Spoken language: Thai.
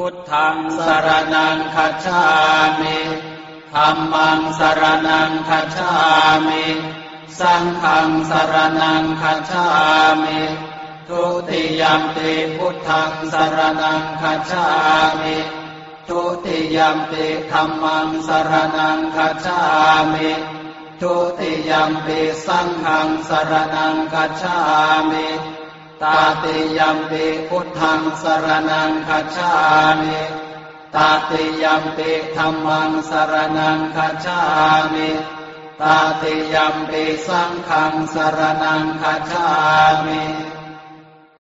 พุทธังสรนังคัจฉามิธรรมังสรนังคัจฉามิ สังฆังสรนังคัจฉามิทุติยมปิพุทธังสรนังคัจฉามิทุติยมปิธรรมังสรนังคัจฉามิทุติยมปิสังฆังสรนังคัจฉามิ ตาติยมปิพุทธังสรนังคัจฉามิตาติยมปิธรรมังสรนังคัจฉามิตาติยมปิสังฆังสรนังคัจฉามิ